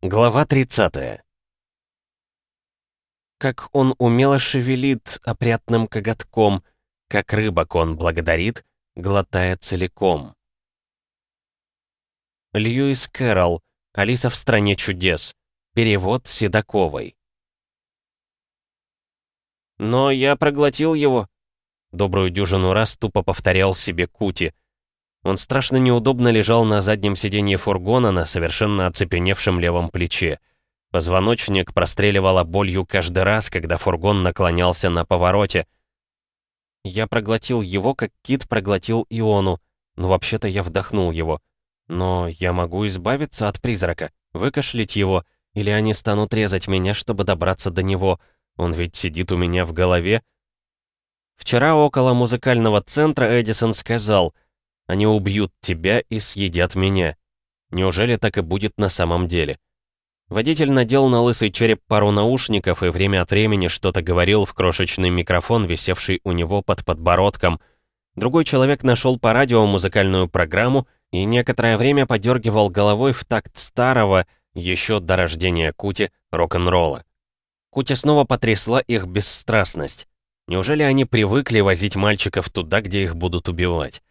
Глава 30 Как он умело шевелит опрятным коготком, Как рыбок он благодарит, глотая целиком. Льюис Кэрролл, Алиса в стране чудес. Перевод Седоковой. «Но я проглотил его», — добрую дюжину раз тупо повторял себе Кути — он страшно неудобно лежал на заднем сиденье фургона на совершенно оцепеневшем левом плече. Позвоночник простреливало болью каждый раз, когда фургон наклонялся на повороте. Я проглотил его, как кит проглотил Иону. Ну, вообще-то я вдохнул его. Но я могу избавиться от призрака, выкашлять его, или они станут резать меня, чтобы добраться до него. Он ведь сидит у меня в голове. Вчера около музыкального центра Эдисон сказал — они убьют тебя и съедят меня. Неужели так и будет на самом деле? Водитель надел на лысый череп пару наушников и время от времени что-то говорил в крошечный микрофон, висевший у него под подбородком. Другой человек нашел по радио музыкальную программу и некоторое время подергивал головой в такт старого, еще до рождения Кути, рок-н-ролла. Кути снова потрясла их бесстрастность. Неужели они привыкли возить мальчиков туда, где их будут убивать?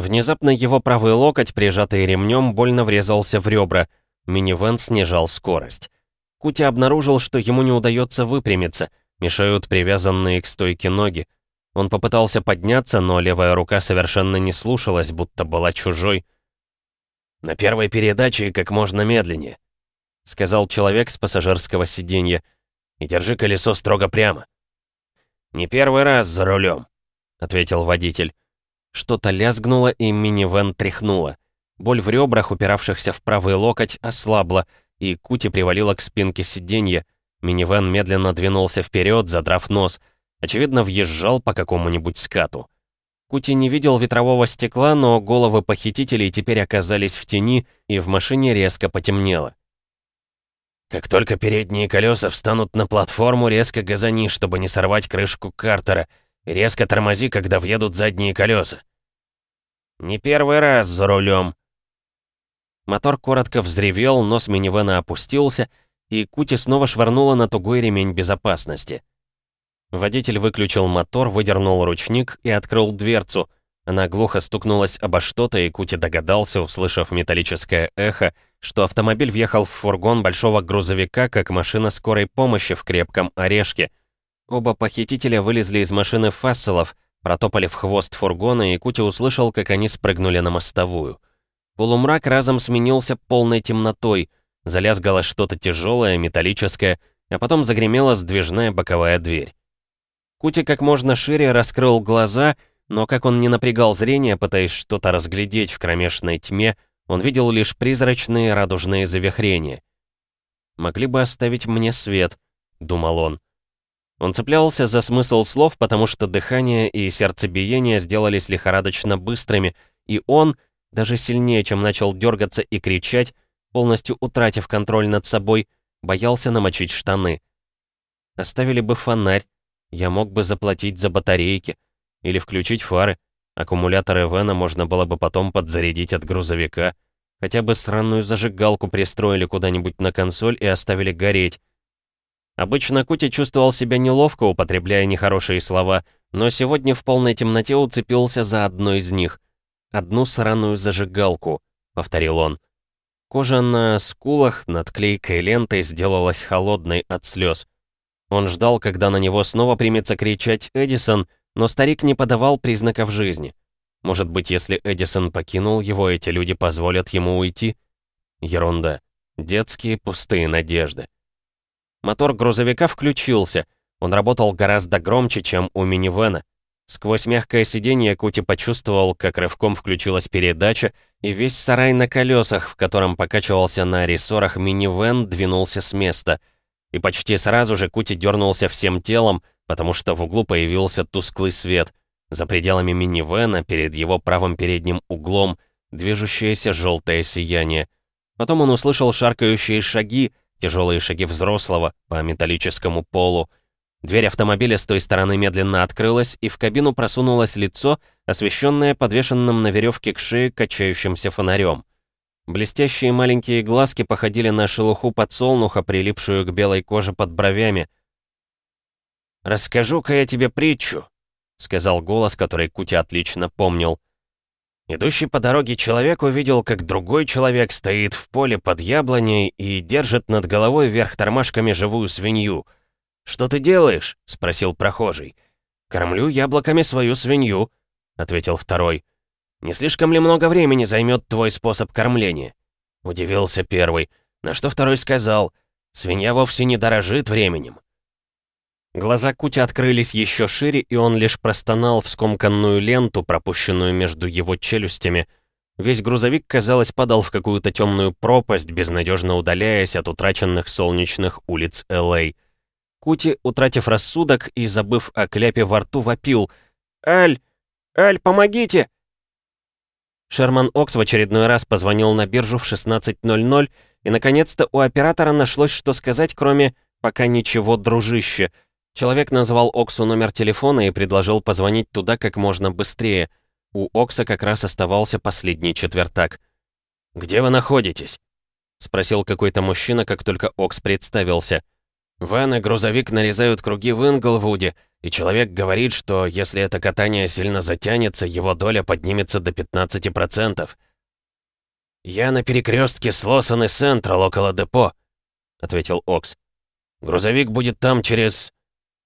Внезапно его правый локоть, прижатый ремнем, больно врезался в ребра. Минивэн снижал скорость. Кути обнаружил, что ему не удается выпрямиться, мешают привязанные к стойке ноги. Он попытался подняться, но левая рука совершенно не слушалась, будто была чужой. «На первой передаче как можно медленнее», — сказал человек с пассажирского сиденья. «И держи колесо строго прямо». «Не первый раз за рулем», — ответил водитель. Что-то лязгнуло, и минивэн тряхнуло. Боль в ребрах, упиравшихся в правый локоть, ослабла, и Кути привалила к спинке сиденья. Минивэн медленно двинулся вперед, задрав нос. Очевидно, въезжал по какому-нибудь скату. Кути не видел ветрового стекла, но головы похитителей теперь оказались в тени, и в машине резко потемнело. «Как только передние колеса встанут на платформу, резко газани, чтобы не сорвать крышку картера. Резко тормози, когда въедут задние колеса. Не первый раз за рулем. Мотор коротко взревел, нос минивэна опустился, и Кути снова швырнула на тугой ремень безопасности. Водитель выключил мотор, выдернул ручник и открыл дверцу. Она глухо стукнулась обо что-то, и Кути догадался, услышав металлическое эхо, что автомобиль въехал в фургон большого грузовика, как машина скорой помощи в крепком орешке — Оба похитителя вылезли из машины фасселов, протопали в хвост фургона, и Кути услышал, как они спрыгнули на мостовую. Полумрак разом сменился полной темнотой, залязгало что-то тяжелое, металлическое, а потом загремела сдвижная боковая дверь. Кути как можно шире раскрыл глаза, но как он не напрягал зрение, пытаясь что-то разглядеть в кромешной тьме, он видел лишь призрачные радужные завихрения. «Могли бы оставить мне свет», — думал он. Он цеплялся за смысл слов, потому что дыхание и сердцебиение сделались лихорадочно быстрыми, и он, даже сильнее, чем начал дергаться и кричать, полностью утратив контроль над собой, боялся намочить штаны. Оставили бы фонарь, я мог бы заплатить за батарейки, или включить фары, аккумуляторы Вена можно было бы потом подзарядить от грузовика, хотя бы странную зажигалку пристроили куда-нибудь на консоль и оставили гореть, Обычно Кути чувствовал себя неловко, употребляя нехорошие слова, но сегодня в полной темноте уцепился за одну из них. «Одну сраную зажигалку», — повторил он. Кожа на скулах над клейкой лентой сделалась холодной от слез. Он ждал, когда на него снова примется кричать Эдисон, но старик не подавал признаков жизни. Может быть, если Эдисон покинул его, эти люди позволят ему уйти? Ерунда. Детские пустые надежды. Мотор грузовика включился. Он работал гораздо громче, чем у минивэна. Сквозь мягкое сиденье Кути почувствовал, как рывком включилась передача, и весь сарай на колесах, в котором покачивался на рессорах минивэн, двинулся с места. И почти сразу же Кути дернулся всем телом, потому что в углу появился тусклый свет. За пределами минивэна, перед его правым передним углом, движущееся желтое сияние. Потом он услышал шаркающие шаги, Тяжелые шаги взрослого по металлическому полу. Дверь автомобиля с той стороны медленно открылась, и в кабину просунулось лицо, освещенное подвешенным на веревке к шее качающимся фонарем. Блестящие маленькие глазки походили на шелуху подсолнуха, прилипшую к белой коже под бровями. «Расскажу-ка я тебе притчу», — сказал голос, который Кути отлично помнил. Идущий по дороге человек увидел, как другой человек стоит в поле под яблоней и держит над головой вверх тормашками живую свинью. «Что ты делаешь?» — спросил прохожий. «Кормлю яблоками свою свинью», — ответил второй. «Не слишком ли много времени займет твой способ кормления?» Удивился первый, на что второй сказал, «Свинья вовсе не дорожит временем». Глаза Кути открылись еще шире, и он лишь простонал в скомканную ленту, пропущенную между его челюстями. Весь грузовик, казалось, падал в какую-то темную пропасть, безнадежно удаляясь от утраченных солнечных улиц Л.А. Кути, утратив рассудок и забыв о кляпе во рту, вопил. «Аль! Аль, помогите!» Шерман Окс в очередной раз позвонил на биржу в 16.00, и, наконец-то, у оператора нашлось, что сказать, кроме «пока ничего, дружище», Человек назвал Оксу номер телефона и предложил позвонить туда как можно быстрее. У Окса как раз оставался последний четвертак. «Где вы находитесь?» — спросил какой-то мужчина, как только Окс представился. «Ван и грузовик нарезают круги в Инглвуде, и человек говорит, что если это катание сильно затянется, его доля поднимется до 15%. «Я на перекрестке с Лосон и Сентрал около депо», — ответил Окс. «Грузовик будет там через...»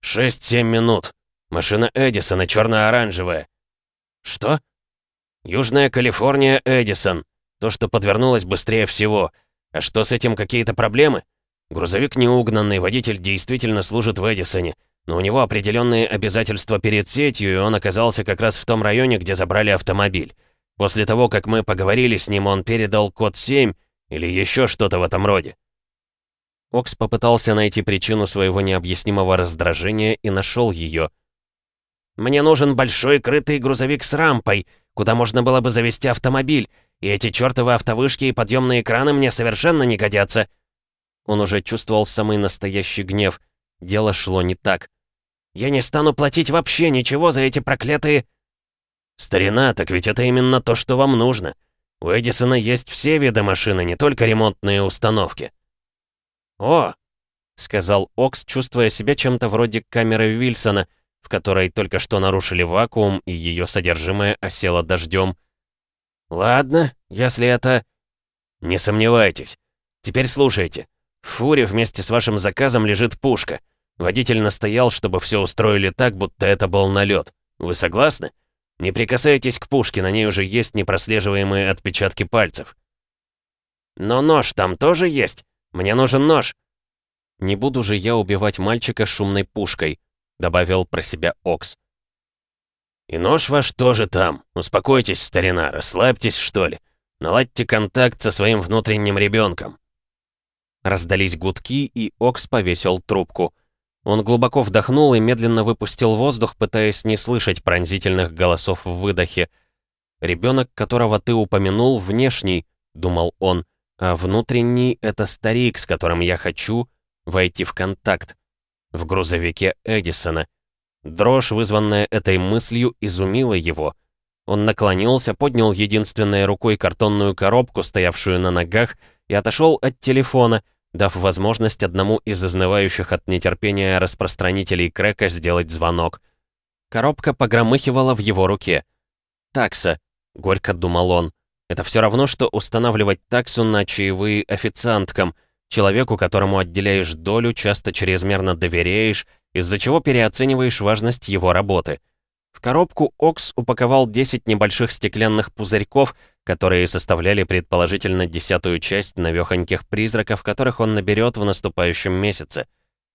«Шесть-семь минут. Машина Эдисона, черно-оранжевая». «Что?» «Южная Калифорния Эдисон. То, что подвернулось быстрее всего. А что с этим какие-то проблемы?» Грузовик неугнанный, водитель действительно служит в Эдисоне, но у него определенные обязательства перед сетью, и он оказался как раз в том районе, где забрали автомобиль. После того, как мы поговорили с ним, он передал код 7 или еще что-то в этом роде. Окс попытался найти причину своего необъяснимого раздражения и нашел ее. «Мне нужен большой крытый грузовик с рампой, куда можно было бы завести автомобиль, и эти чертовы автовышки и подъемные краны мне совершенно не годятся». Он уже чувствовал самый настоящий гнев. Дело шло не так. «Я не стану платить вообще ничего за эти проклятые...» «Старина, так ведь это именно то, что вам нужно. У Эдисона есть все виды машины, не только ремонтные установки». «О!» — сказал Окс, чувствуя себя чем-то вроде камеры Вильсона, в которой только что нарушили вакуум, и ее содержимое осело дождем. «Ладно, если это...» «Не сомневайтесь. Теперь слушайте. В фуре вместе с вашим заказом лежит пушка. Водитель настоял, чтобы все устроили так, будто это был налет. Вы согласны? Не прикасайтесь к пушке, на ней уже есть непрослеживаемые отпечатки пальцев». «Но нож там тоже есть?» Мне нужен нож!» «Не буду же я убивать мальчика шумной пушкой», — добавил про себя Окс. «И нож ваш тоже там. Успокойтесь, старина, расслабьтесь, что ли. Наладьте контакт со своим внутренним ребенком». Раздались гудки, и Окс повесил трубку. Он глубоко вдохнул и медленно выпустил воздух, пытаясь не слышать пронзительных голосов в выдохе. «Ребенок, которого ты упомянул, внешний», — думал он, а внутренний — это старик, с которым я хочу войти в контакт. В грузовике Эдисона. Дрожь, вызванная этой мыслью, изумила его. Он наклонился, поднял единственной рукой картонную коробку, стоявшую на ногах, и отошел от телефона, дав возможность одному из изнывающих от нетерпения распространителей крека сделать звонок. Коробка погромыхивала в его руке. «Такса», — горько думал он, — это все равно, что устанавливать таксу на чаевые официанткам, человеку, которому отделяешь долю, часто чрезмерно доверяешь, из-за чего переоцениваешь важность его работы. В коробку Окс упаковал 10 небольших стеклянных пузырьков, которые составляли предположительно десятую часть навехоньких призраков, которых он наберет в наступающем месяце.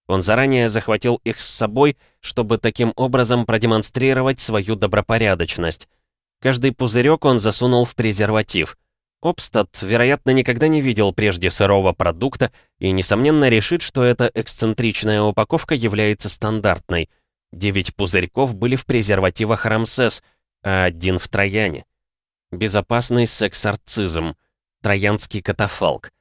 Он заранее захватил их с собой, чтобы таким образом продемонстрировать свою добропорядочность. Каждый пузырек он засунул в презерватив. Обстат, вероятно, никогда не видел прежде сырого продукта и, несомненно, решит, что эта эксцентричная упаковка является стандартной. Девять пузырьков были в презервативах Рамсес, а один в Трояне. Безопасный секс-арцизм. Троянский катафалк.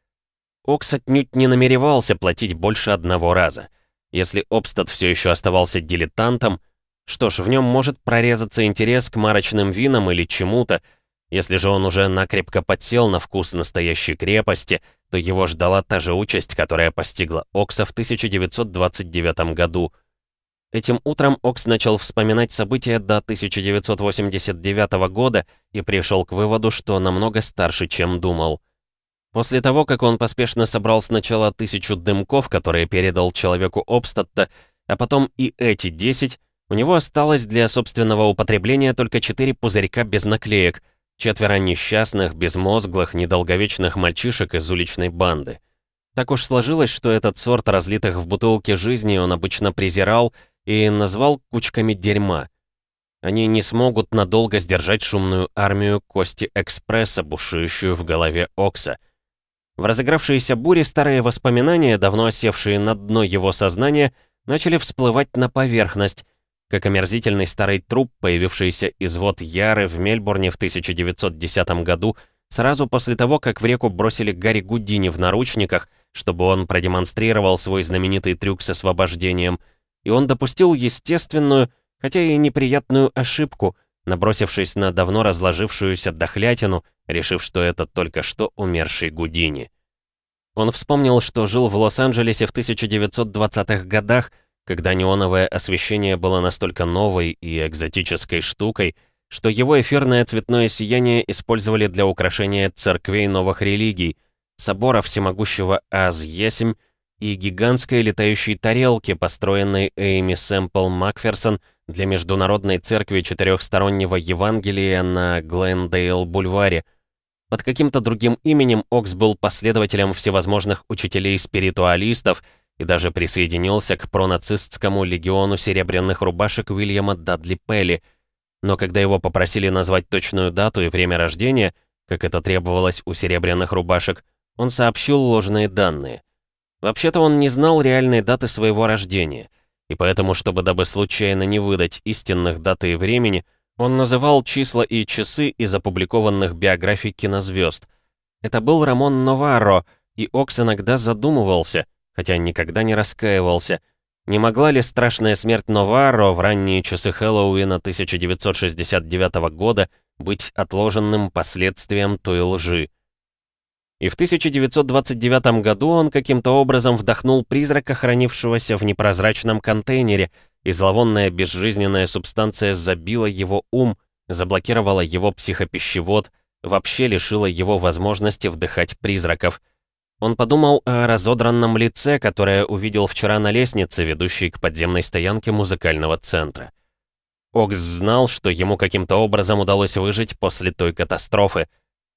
Окс отнюдь не намеревался платить больше одного раза. Если Обстат все еще оставался дилетантом, что ж, в нем может прорезаться интерес к марочным винам или чему-то. Если же он уже накрепко подсел на вкус настоящей крепости, то его ждала та же участь, которая постигла Окса в 1929 году. Этим утром Окс начал вспоминать события до 1989 года и пришел к выводу, что намного старше, чем думал. После того, как он поспешно собрал сначала тысячу дымков, которые передал человеку Обстатта, а потом и эти десять, у него осталось для собственного употребления только четыре пузырька без наклеек — Четверо несчастных, безмозглых, недолговечных мальчишек из уличной банды. Так уж сложилось, что этот сорт разлитых в бутылке жизни он обычно презирал и назвал кучками дерьма. Они не смогут надолго сдержать шумную армию Кости Экспресса, бушующую в голове Окса. В разыгравшейся буре старые воспоминания, давно осевшие на дно его сознания, начали всплывать на поверхность, как омерзительный старый труп, появившийся из вод Яры в Мельбурне в 1910 году, сразу после того, как в реку бросили Гарри Гудини в наручниках, чтобы он продемонстрировал свой знаменитый трюк с освобождением, и он допустил естественную, хотя и неприятную ошибку, набросившись на давно разложившуюся дохлятину, решив, что это только что умерший Гудини. Он вспомнил, что жил в Лос-Анджелесе в 1920-х годах, когда неоновое освещение было настолько новой и экзотической штукой, что его эфирное цветное сияние использовали для украшения церквей новых религий, собора всемогущего Аз-Есим и гигантской летающей тарелки, построенной Эйми Сэмпл Макферсон для Международной церкви четырехстороннего Евангелия на Глендейл-бульваре. Под каким-то другим именем Окс был последователем всевозможных учителей-спиритуалистов, и даже присоединился к пронацистскому легиону серебряных рубашек Уильяма Дадли Пелли. Но когда его попросили назвать точную дату и время рождения, как это требовалось у серебряных рубашек, он сообщил ложные данные. Вообще-то он не знал реальной даты своего рождения, и поэтому, чтобы дабы случайно не выдать истинных даты и времени, он называл числа и часы из опубликованных биографий кинозвезд. Это был Рамон Новаро, и Окс иногда задумывался — хотя никогда не раскаивался. Не могла ли страшная смерть Новаро в ранние часы Хэллоуина 1969 года быть отложенным последствием той лжи? И в 1929 году он каким-то образом вдохнул призрака, хранившегося в непрозрачном контейнере, и зловонная безжизненная субстанция забила его ум, заблокировала его психопищевод, вообще лишила его возможности вдыхать призраков — он подумал о разодранном лице, которое увидел вчера на лестнице, ведущей к подземной стоянке музыкального центра. Окс знал, что ему каким-то образом удалось выжить после той катастрофы.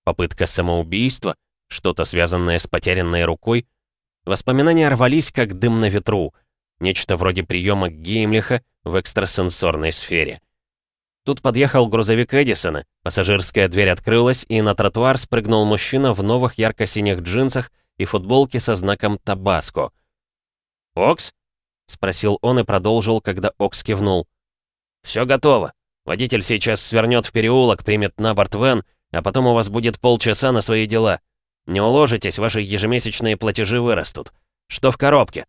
Попытка самоубийства, что-то связанное с потерянной рукой. Воспоминания рвались, как дым на ветру. Нечто вроде приема Геймлиха в экстрасенсорной сфере. Тут подъехал грузовик Эдисона, пассажирская дверь открылась, и на тротуар спрыгнул мужчина в новых ярко-синих джинсах и футболке со знаком «Табаско». «Окс?» — спросил он и продолжил, когда Окс кивнул. «Все готово. Водитель сейчас свернет в переулок, примет на борт Вен, а потом у вас будет полчаса на свои дела. Не уложитесь, ваши ежемесячные платежи вырастут. Что в коробке?»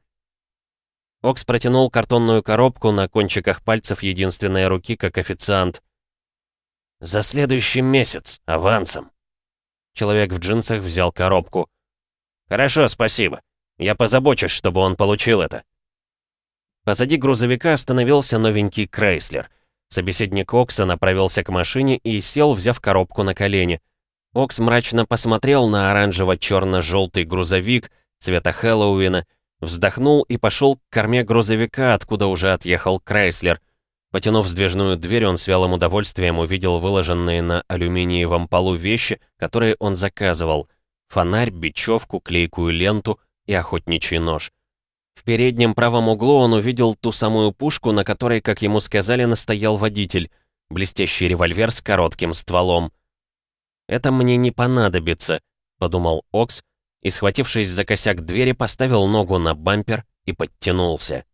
Окс протянул картонную коробку на кончиках пальцев единственной руки, как официант. «За следующий месяц, авансом». Человек в джинсах взял коробку. «Хорошо, спасибо. Я позабочусь, чтобы он получил это». Позади грузовика остановился новенький Крейслер. Собеседник Окса направился к машине и сел, взяв коробку на колени. Окс мрачно посмотрел на оранжево-черно-желтый грузовик цвета Хэллоуина, вздохнул и пошел к корме грузовика, откуда уже отъехал Крейслер. Потянув сдвижную дверь, он с вялым удовольствием увидел выложенные на алюминиевом полу вещи, которые он заказывал — фонарь, бечевку, клейкую ленту и охотничий нож. В переднем правом углу он увидел ту самую пушку, на которой, как ему сказали, настоял водитель, блестящий револьвер с коротким стволом. «Это мне не понадобится», — подумал Окс, и, схватившись за косяк двери, поставил ногу на бампер и подтянулся.